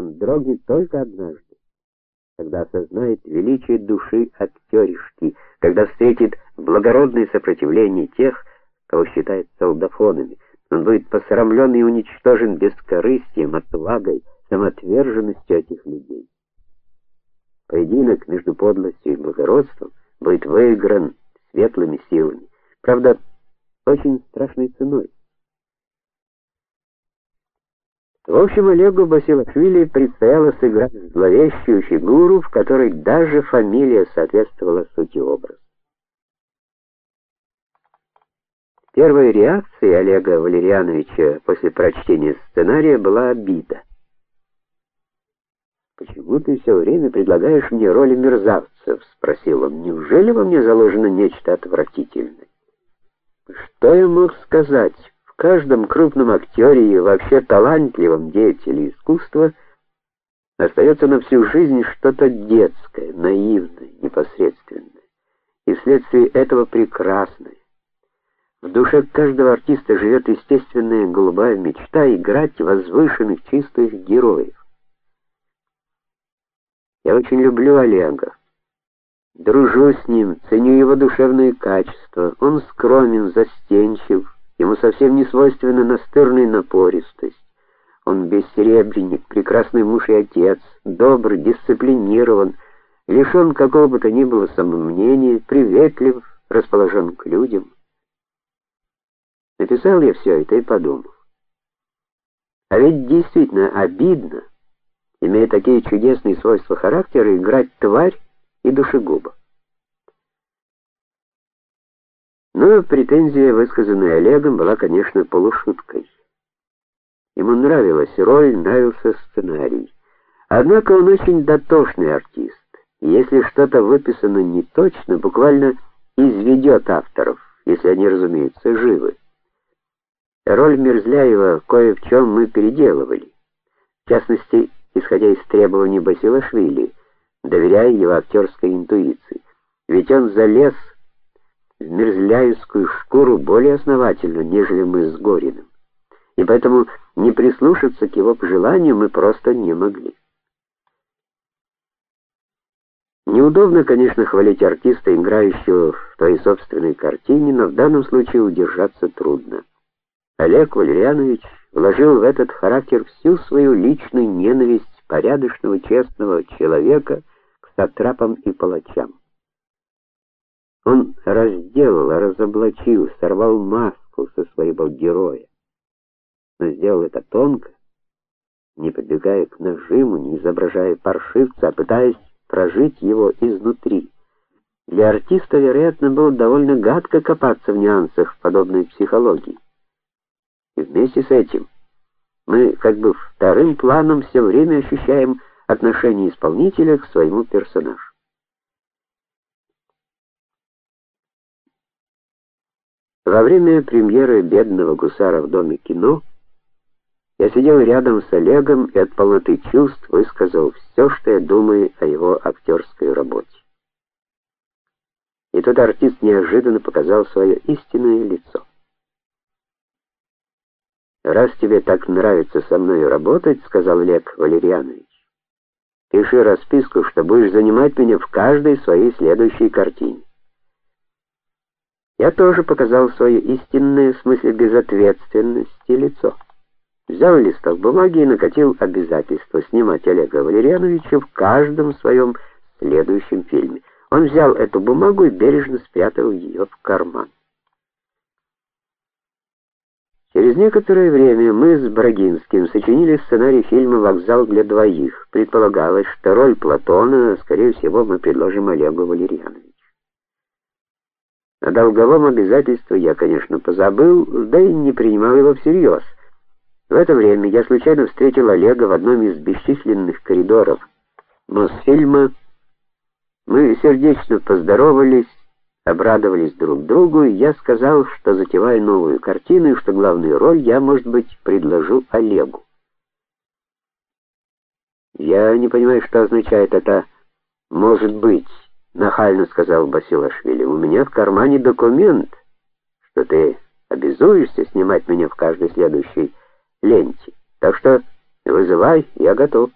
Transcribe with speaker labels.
Speaker 1: Он дрогнет только однажды, когда осознает величие души актеришки, когда встретит благородное сопротивление тех, кого считает солдафонами. Он будет посрамлен и уничтожен бескорыстием, отвагой, самоотверженностью этих людей. Поединок между подлостью и благородством будет выигран светлыми силами. Правда, очень страшной ценой. В общем, Олегу Басилашвили предстояло сыграть зловещую фигуру, в которой даже фамилия соответствовала сути образа. Первой реакцией Олега Валерьяновича после прочтения сценария была обида. Почему ты все время предлагаешь мне роли мерзавцев, спросил он. Неужели во мне заложено нечто отвратительное? Что я мог сказать? Каждом крупном актере и вообще талантливом деятеле искусства остается на всю жизнь что-то детское, наивное, непосредственное, и вследствие этого прекрасное. В душе каждого артиста живет естественная голубая мечта играть возвышенных чистых героев. Я очень люблю Олега. Дружу с ним, ценю его душевные качества. Он скромен, застенчив, Ему совсем не свойственна настырная напористость. Он бессеребренник, прекрасный муж и отец, добр, дисциплинирован, лишен какого бы то ни было самомнения, приветлив, расположен к людям. Написал я все это и подумал. А ведь действительно обидно, имея такие чудесные свойства характера, играть тварь и душегуба. Но претензия, высказанная Олегом, была, конечно, полушуткой. Ему нравилась роль, нравился сценарий. Однако он очень дотошный артист. Если что-то выписано не точно, буквально изведет авторов, если они, разумеется, живы. Роль Мерзляева кое в чем мы переделывали. В частности, исходя из требований Басилашвили, доверяя его актерской интуиции. Ведь он залез в мерзляевскую шкуру более основательно, нежели мы с Гориным. И поэтому не прислушаться к его пожеланиям мы просто не могли. Неудобно, конечно, хвалить артиста, играющего в твоей собственной картине, но в данном случае удержаться трудно. Олег Валерьянович вложил в этот характер всю свою личную ненависть порядочного, честного человека к сатрапам и палачам. Он разделал, разоблачил, сорвал маску со своего героя. Но сделал это тонко, не подбегая к нажиму, не изображая паршивца, а пытаясь прожить его изнутри. Для артиста, вероятно, было довольно гадко копаться в нюансах подобной психологии. И вместе с этим мы как бы вторым планом все время ощущаем отношение исполнителя к своему персонажу. Во время премьеры Бедного гусара в доме кино я сидел рядом с Олегом и от полноты чувств высказал все, что я думаю о его актерской работе. И тот артист неожиданно показал свое истинное лицо. Раз тебе так нравится со мной работать, сказал Олег Валерьянович. Пиши расписку, что будешь занимать меня в каждой своей следующей картине. Я тоже показал свое истинное в смысле безответственности лицо. Взял листок бумаги и накатил обязательство снимать Олега Валерьяновича в каждом своем следующем фильме. Он взял эту бумагу и бережно спрятал ее в карман. Через некоторое время мы с Брагинским сочинили сценарий фильма Вокзал для двоих. Предполагалось, что роль Платона, скорее всего, мы предложим Олегу Валерьяновичу. О долговом обязательстве я, конечно, позабыл, да и не принимал его всерьез. В это время я случайно встретил Олега в одном из бесчисленных коридоров Мосфильма. Мы сердечно поздоровались, обрадовались друг другу, и я сказал, что затеваю новую картину, и что главную роль я, может быть, предложу Олегу. Я не понимаю, что означает это может быть нахально сказал Басилашвили. У меня в кармане документ, что ты обязуешься снимать меня в каждой следующей ленте. Так что вызывай, я готов.